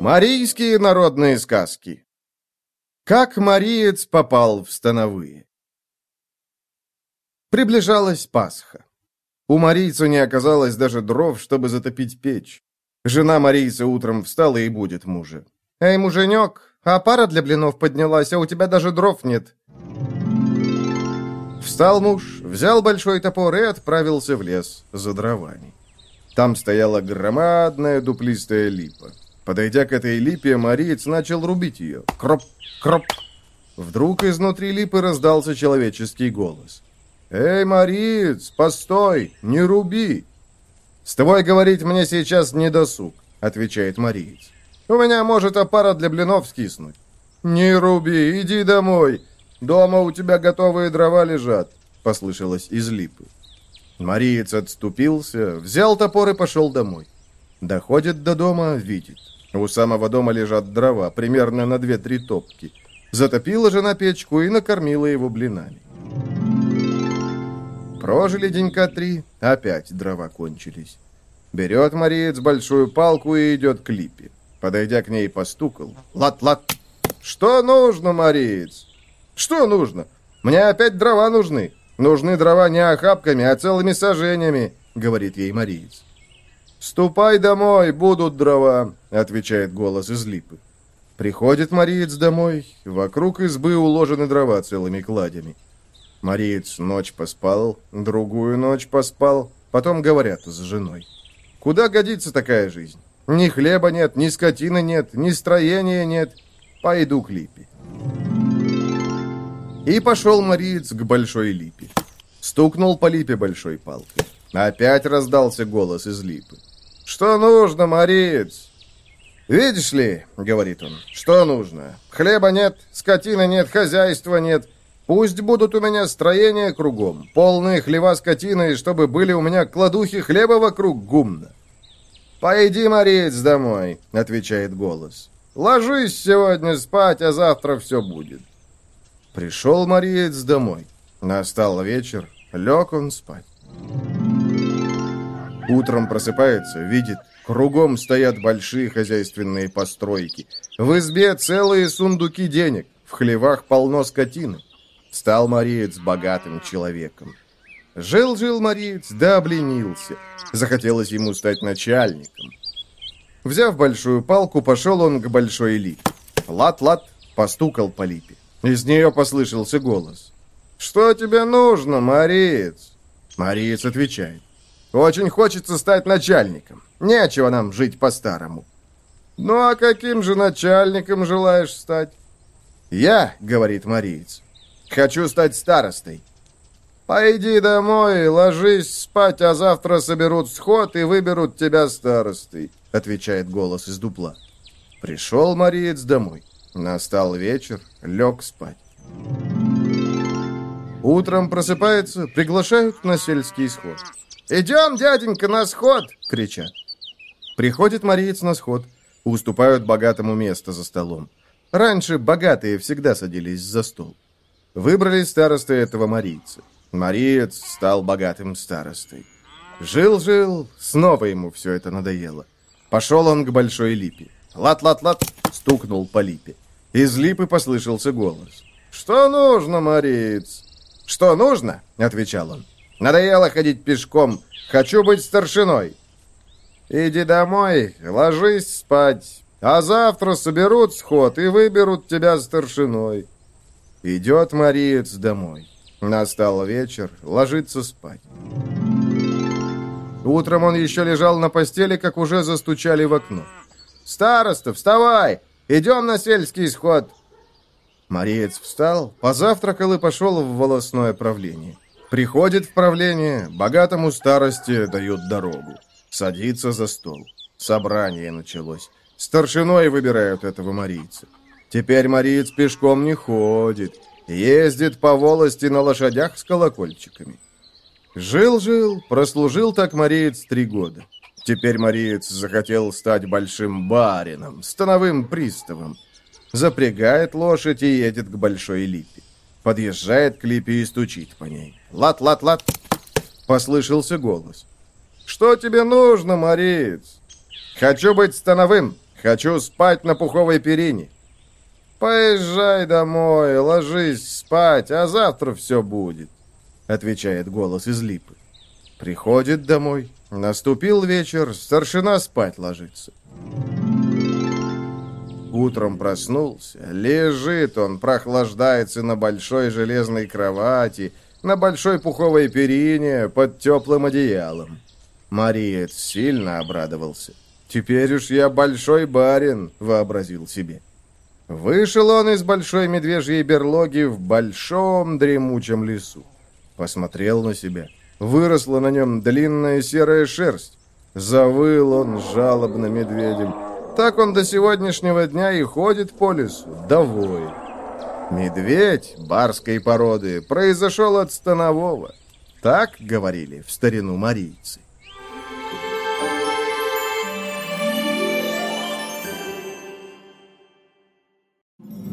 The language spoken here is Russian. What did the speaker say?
Марийские народные сказки Как Мариец попал в становые Приближалась Пасха. У Марийца не оказалось даже дров, чтобы затопить печь. Жена Марийца утром встала и будет мужа. «Эй, муженек, а пара для блинов поднялась, а у тебя даже дров нет». Встал муж, взял большой топор и отправился в лес за дровами. Там стояла громадная дуплистая липа. Подойдя к этой липе, Мариец начал рубить ее. Кроп, кроп. Вдруг изнутри липы раздался человеческий голос. «Эй, Мариец, постой, не руби!» «С тобой говорить мне сейчас не досуг», — отвечает Мариец. «У меня может опара для блинов скиснуть». «Не руби, иди домой. Дома у тебя готовые дрова лежат», — послышалось из липы. Мариец отступился, взял топор и пошел домой. Доходит до дома, видит. У самого дома лежат дрова, примерно на две-три топки. Затопила жена печку и накормила его блинами. Прожили денька три, опять дрова кончились. Берет Мариец большую палку и идет к липе. Подойдя к ней, постукал. Лат-лат. Что нужно, Мариец? Что нужно? Мне опять дрова нужны. Нужны дрова не охапками, а целыми сажениями, говорит ей Мариец. «Ступай домой, будут дрова», — отвечает голос из липы. Приходит Мариец домой, вокруг избы уложены дрова целыми кладями. Мариец ночь поспал, другую ночь поспал, потом говорят с женой. Куда годится такая жизнь? Ни хлеба нет, ни скотины нет, ни строения нет. Пойду к липе. И пошел Мариец к большой липе. Стукнул по липе большой палкой. Опять раздался голос из липы. «Что нужно, Мариец?» «Видишь ли, — говорит он, — что нужно? Хлеба нет, скотины нет, хозяйства нет. Пусть будут у меня строения кругом, полные хлева скотины, чтобы были у меня кладухи хлеба вокруг гумна. «Пойди, Морец, домой», — отвечает голос. «Ложись сегодня спать, а завтра все будет». Пришел Морец домой. Настал вечер, лег он спать. Утром просыпается, видит, кругом стоят большие хозяйственные постройки. В избе целые сундуки денег, в хлевах полно скотины. Стал Мариец богатым человеком. Жил-жил Мариец, да обленился. Захотелось ему стать начальником. Взяв большую палку, пошел он к большой липе. Лат-лат, постукал по липе. Из нее послышался голос. «Что тебе нужно, Мариец?» Мариец отвечает. «Очень хочется стать начальником. Нечего нам жить по-старому». «Ну а каким же начальником желаешь стать?» «Я», — говорит Мариец, Хочу стать старостой. Пойди домой, ложись спать, а завтра соберут сход и выберут тебя старостой, отвечает голос из дупла. Пришел Мариец домой. Настал вечер, лег спать. Утром просыпается, приглашают на сельский сход. «Идем, дяденька, на сход!» — кричат. Приходит Мариец на сход. Уступают богатому место за столом. Раньше богатые всегда садились за стол. Выбрали старостой этого марийца. Мариец стал богатым старостой. Жил-жил, снова ему все это надоело. Пошел он к большой липе. Лат-лат-лат, стукнул по липе. Из липы послышался голос. «Что нужно, Мариец?» «Что нужно?» — отвечал он. «Надоело ходить пешком. Хочу быть старшиной». «Иди домой, ложись спать, а завтра соберут сход и выберут тебя старшиной». Идет Мариец домой. Настал вечер, ложится спать. Утром он еще лежал на постели, как уже застучали в окно. «Староста, вставай! Идем на сельский сход!» Мариец встал, позавтракал и пошел в волосное правление. Приходит в правление, богатому старости дают дорогу. Садится за стол. Собрание началось. Старшиной выбирают этого марийца. Теперь Мариец пешком не ходит, ездит по волости на лошадях с колокольчиками. Жил-жил, прослужил так Мариец три года. Теперь Мариец захотел стать большим барином, становым приставом. Запрягает лошадь и едет к большой липе. Подъезжает к липе и стучит по ней. Лат-лат-лат. Послышался голос. Что тебе нужно, Мариец? Хочу быть становым. Хочу спать на пуховой перине. Поезжай домой, ложись спать, а завтра все будет, отвечает голос из липы. Приходит домой. Наступил вечер, старшина спать ложится. Утром проснулся. Лежит он, прохлаждается на большой железной кровати, на большой пуховой перине, под теплым одеялом. Мариец сильно обрадовался. «Теперь уж я большой барин», — вообразил себе. Вышел он из большой медвежьей берлоги в большом дремучем лесу. Посмотрел на себя. Выросла на нем длинная серая шерсть. Завыл он жалобно медведем. Так он до сегодняшнего дня и ходит по лесу, довой. Медведь барской породы произошел от станового. Так говорили в старину марийцы.